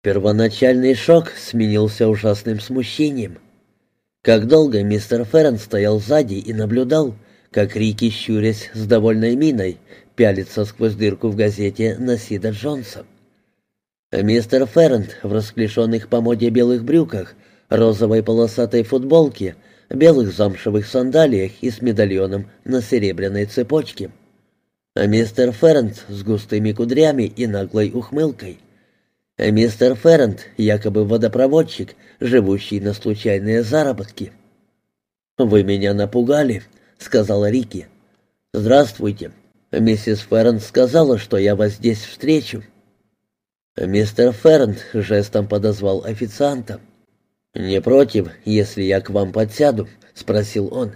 Первоначальный шок сменился ужасным смущением. Как долго мистер Феррен стоял сзади и наблюдал, как Рики, щурясь с довольной миной, пялится сквозь дырку в газете на Сида Джонса. Мистер Феррент в расклешенных по моде белых брюках, розовой полосатой футболке, белых замшевых сандалиях и с медальоном на серебряной цепочке. Мистер Феррент с густыми кудрями и наглой ухмылкой. Мистер Феррент, якобы водопроводчик, живущий на случайные заработки. «Вы меня напугали», — сказала Рики. «Здравствуйте. Миссис Феррент сказала, что я вас здесь встречу». Мистер Феррент жестом подозвал официанта. «Не против, если я к вам подсяду?» — спросил он.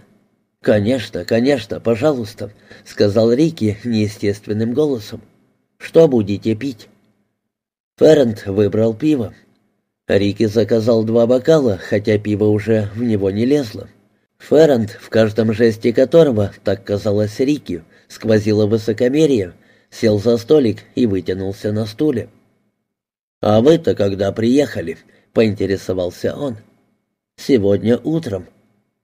«Конечно, конечно, пожалуйста», — сказал Рики неестественным голосом. «Что будете пить?» Феррент выбрал пиво. Рики заказал два бокала, хотя пиво уже в него не лезло. Феррент, в каждом жесте которого, так казалось Рики, сквозило высокомерие, сел за столик и вытянулся на стуле. «А вы-то когда приехали?» — поинтересовался он. «Сегодня утром».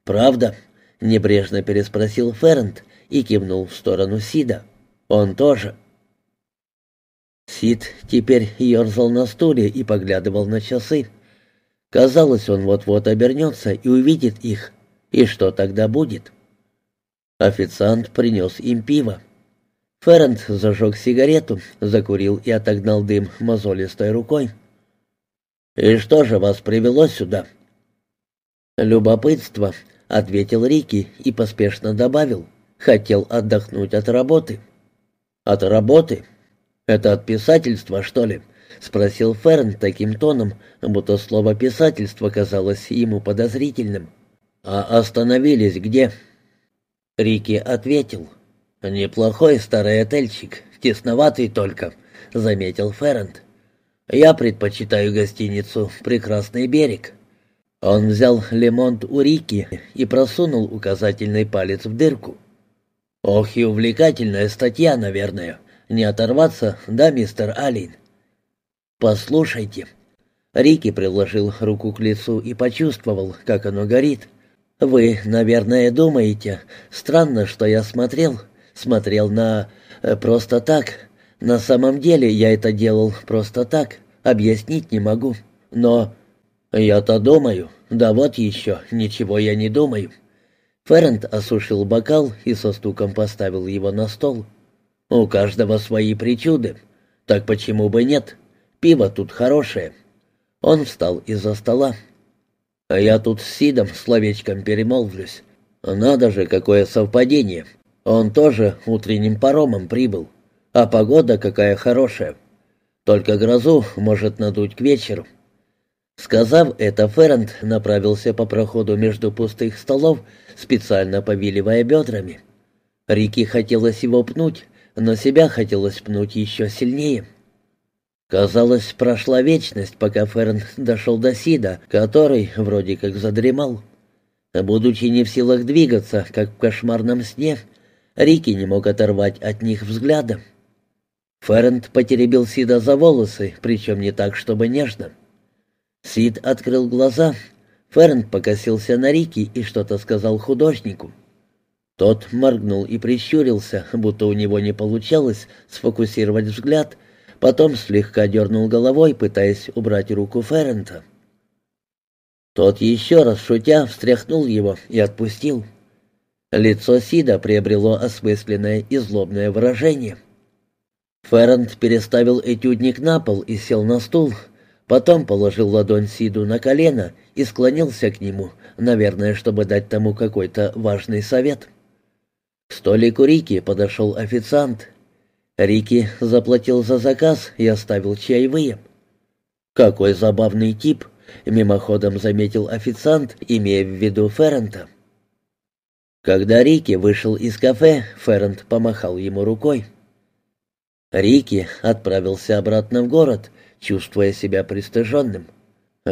«Правда?» — небрежно переспросил Феррент и кивнул в сторону Сида. «Он тоже». Сид теперь ерзал на стуле и поглядывал на часы. Казалось, он вот-вот обернется и увидит их. И что тогда будет? Официант принес им пиво. Феррент зажег сигарету, закурил и отогнал дым мозолистой рукой. «И что же вас привело сюда?» «Любопытство», — ответил Рики и поспешно добавил. «Хотел отдохнуть от работы». «От работы? Это от писательства, что ли?» — спросил Ферн таким тоном, будто слово «писательство» казалось ему подозрительным. «А остановились где?» Рики ответил. «Неплохой старый отельчик, тесноватый только», — заметил Феррент. «Я предпочитаю гостиницу «Прекрасный берег». Он взял лимонт у Рики и просунул указательный палец в дырку. «Ох и увлекательная статья, наверное. Не оторваться, да, мистер Алин?» «Послушайте». Рики приложил руку к лицу и почувствовал, как оно горит. «Вы, наверное, думаете, странно, что я смотрел, смотрел на... Э, просто так. На самом деле я это делал просто так, объяснить не могу. Но... Я-то думаю. Да вот еще, ничего я не думаю. Феррент осушил бокал и со стуком поставил его на стол. У каждого свои причуды. Так почему бы нет? Пиво тут хорошее. Он встал из-за стола. А я тут с Сидом словечком перемолвлюсь. Надо же, какое совпадение. Он тоже утренним паромом прибыл. А погода какая хорошая. Только грозу может надуть к вечеру. Сказав это, Феррент направился по проходу между пустых столов, специально повиливая бедрами. Рики хотелось его пнуть, но себя хотелось пнуть еще сильнее. Казалось, прошла вечность, пока Ферн дошел до Сида, который вроде как задремал. Будучи не в силах двигаться, как в кошмарном сне, Рики не мог оторвать от них взгляда. Феррент потеребил Сида за волосы, причем не так, чтобы нежно. Сид открыл глаза. Феррент покосился на Рики и что-то сказал художнику. Тот моргнул и прищурился, будто у него не получалось сфокусировать взгляд, потом слегка дернул головой, пытаясь убрать руку Феррента. Тот еще раз шутя встряхнул его и отпустил. Лицо Сида приобрело осмысленное и злобное выражение. Ферранд переставил этюдник на пол и сел на стул, потом положил ладонь Сиду на колено и склонился к нему, наверное, чтобы дать тому какой-то важный совет. К столику Рики подошел официант. Рики заплатил за заказ и оставил чаевые. «Какой забавный тип!» — мимоходом заметил официант, имея в виду Феррента. Когда Рики вышел из кафе, Феррент помахал ему рукой. Рики отправился обратно в город, чувствуя себя пристыженным.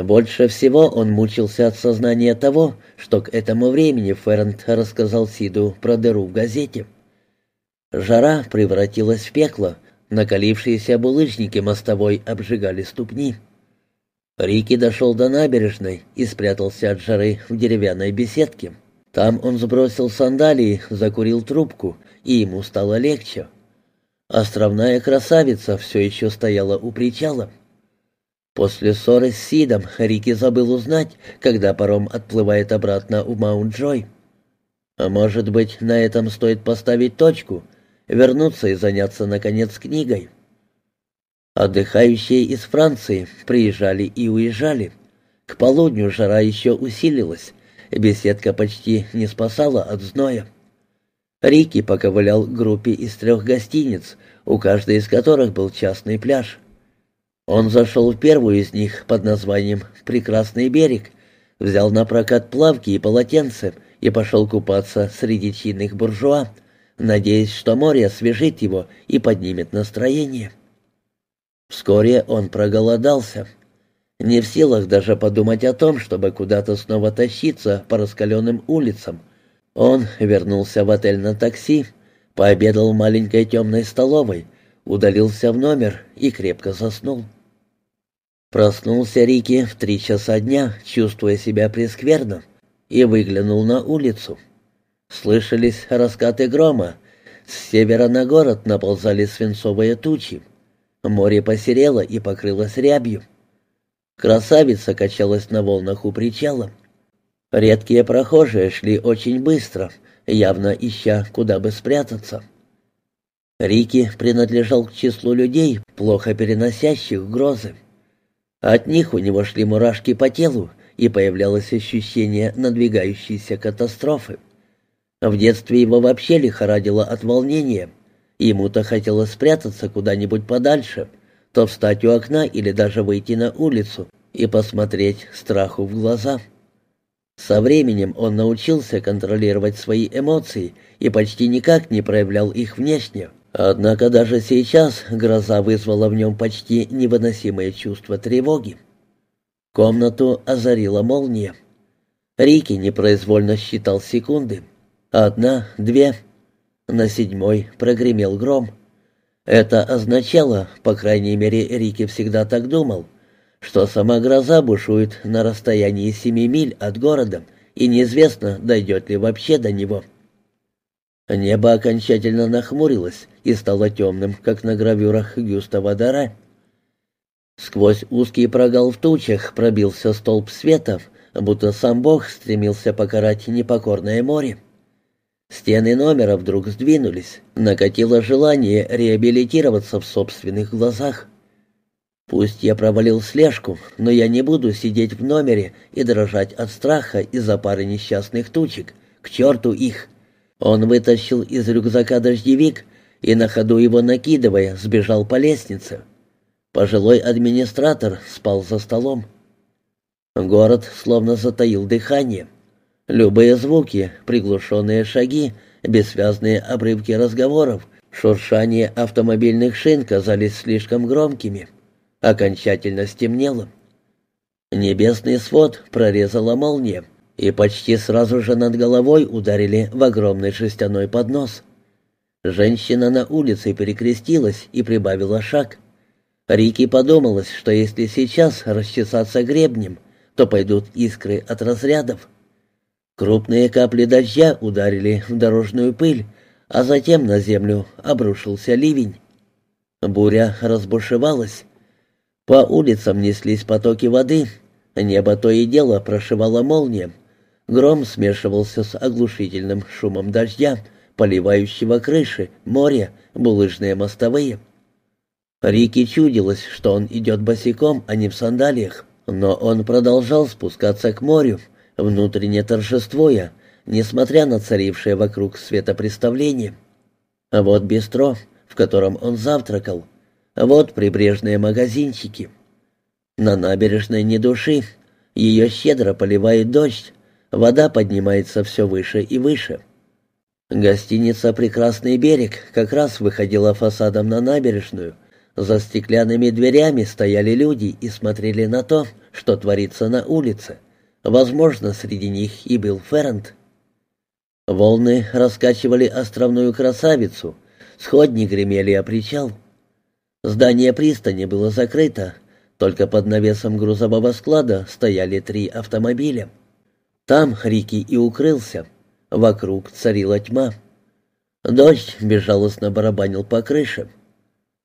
Больше всего он мучился от сознания того, что к этому времени Феррент рассказал Сиду про дыру в газете. Жара превратилась в пекло, накалившиеся булыжники мостовой обжигали ступни. Рики дошел до набережной и спрятался от жары в деревянной беседке. Там он сбросил сандалии, закурил трубку, и ему стало легче. Островная красавица все еще стояла у причала. После ссоры с Сидом Рики забыл узнать, когда паром отплывает обратно в Маунт-Джой. А может быть, на этом стоит поставить точку, вернуться и заняться, наконец, книгой. Отдыхающие из Франции приезжали и уезжали. К полудню жара еще усилилась, беседка почти не спасала от зноя. Рики поковылял к группе из трех гостиниц, у каждой из которых был частный пляж. Он зашел в первую из них под названием «Прекрасный берег», взял на прокат плавки и полотенце и пошел купаться среди чинных буржуа, надеясь, что море освежит его и поднимет настроение. Вскоре он проголодался. Не в силах даже подумать о том, чтобы куда-то снова тащиться по раскаленным улицам. Он вернулся в отель на такси, пообедал в маленькой темной столовой, удалился в номер и крепко заснул. Проснулся Рики в три часа дня, чувствуя себя прескверно, и выглянул на улицу. Слышались раскаты грома. С севера на город наползали свинцовые тучи. Море посерело и покрылось рябью. Красавица качалась на волнах у причала. Редкие прохожие шли очень быстро, явно ища, куда бы спрятаться. Рики принадлежал к числу людей, плохо переносящих грозы. От них у него шли мурашки по телу, и появлялось ощущение надвигающейся катастрофы. В детстве его вообще лихорадило от волнения. Ему-то хотелось спрятаться куда-нибудь подальше, то встать у окна или даже выйти на улицу и посмотреть страху в глаза. Со временем он научился контролировать свои эмоции и почти никак не проявлял их внешне. Однако даже сейчас гроза вызвала в нем почти невыносимое чувство тревоги. Комнату озарила молния. Рики непроизвольно считал секунды. Одна, две. На седьмой прогремел гром. Это означало, по крайней мере, Рики всегда так думал, что сама гроза бушует на расстоянии семи миль от города, и неизвестно, дойдет ли вообще до него. Небо окончательно нахмурилось и стало темным, как на гравюрах Гюстава Дара. Сквозь узкий прогал в тучах пробился столб света, будто сам Бог стремился покарать непокорное море. Стены номера вдруг сдвинулись, накатило желание реабилитироваться в собственных глазах. Пусть я провалил слежку, но я не буду сидеть в номере и дрожать от страха из-за пары несчастных тучек. К черту их! Он вытащил из рюкзака дождевик и, на ходу его накидывая, сбежал по лестнице. Пожилой администратор спал за столом. Город словно затаил дыхание. Любые звуки, приглушенные шаги, бессвязные обрывки разговоров, шуршание автомобильных шин казались слишком громкими. Окончательно стемнело. Небесный свод прорезала молния и почти сразу же над головой ударили в огромный шестяной поднос. Женщина на улице перекрестилась и прибавила шаг. Рики подумалось, что если сейчас расчесаться гребнем, то пойдут искры от разрядов. Крупные капли дождя ударили в дорожную пыль, а затем на землю обрушился ливень. Буря разбушевалась. По улицам неслись потоки воды, небо то и дело прошивало молния, Гром смешивался с оглушительным шумом дождя, поливающего крыши, море, булыжные мостовые. Рике чудилось, что он идет босиком, а не в сандалиях, но он продолжал спускаться к морю, внутренне торжествуя, несмотря на царившее вокруг светопреставление. А вот бистро, в котором он завтракал, вот прибрежные магазинчики. На набережной ни души, ее щедро поливает дождь, Вода поднимается все выше и выше. Гостиница «Прекрасный берег» как раз выходила фасадом на набережную. За стеклянными дверями стояли люди и смотрели на то, что творится на улице. Возможно, среди них и был Феррент. Волны раскачивали островную красавицу, сходни гремели о причал. Здание пристани было закрыто, Только под навесом грузового склада стояли три автомобиля. Там Рики и укрылся. Вокруг царила тьма. Дождь безжалостно барабанил по крыше.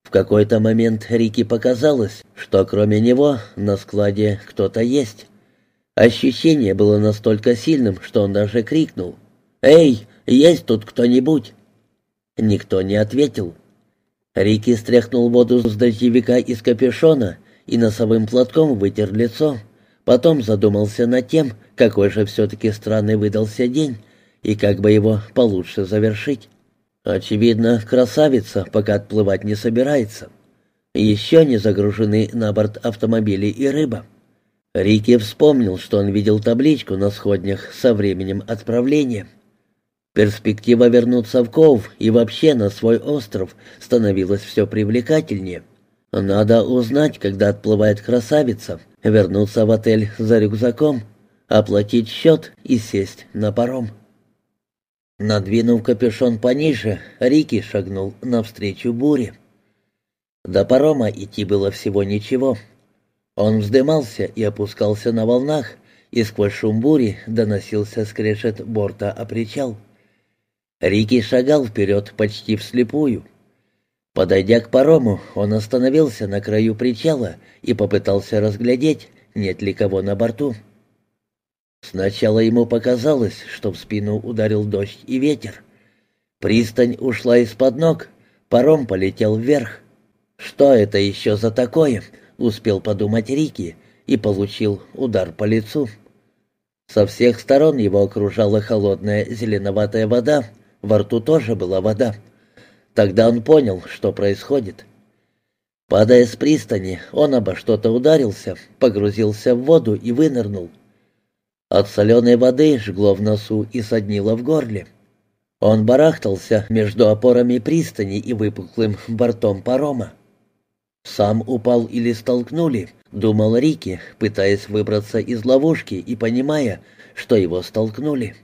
В какой-то момент Рике показалось, что кроме него на складе кто-то есть. Ощущение было настолько сильным, что он даже крикнул. «Эй, есть тут кто-нибудь?» Никто не ответил. Рики стряхнул воду с дождевика из капюшона и носовым платком вытер лицо. Потом задумался над тем, какой же все-таки странный выдался день и как бы его получше завершить. Очевидно, красавица пока отплывать не собирается. Еще не загружены на борт автомобили и рыба. Рики вспомнил, что он видел табличку на сходнях со временем отправления. Перспектива вернуться в Ков и вообще на свой остров становилась все привлекательнее. Надо узнать, когда отплывает красавица, вернуться в отель за рюкзаком, оплатить счет и сесть на паром. Надвинув капюшон пониже, Рики шагнул навстречу буре. До парома идти было всего ничего. Он вздымался и опускался на волнах, и сквозь шум бури доносился скрежет борта о причал. Рики шагал вперед почти вслепую. Подойдя к парому, он остановился на краю причала и попытался разглядеть, нет ли кого на борту. Сначала ему показалось, что в спину ударил дождь и ветер. Пристань ушла из-под ног, паром полетел вверх. «Что это еще за такое?» — успел подумать Рики и получил удар по лицу. Со всех сторон его окружала холодная зеленоватая вода, во рту тоже была вода. Тогда он понял, что происходит. Падая с пристани, он обо что-то ударился, погрузился в воду и вынырнул. От соленой воды жгло в носу и соднило в горле. Он барахтался между опорами пристани и выпуклым бортом парома. «Сам упал или столкнули», — думал Рики, пытаясь выбраться из ловушки и понимая, что его столкнули.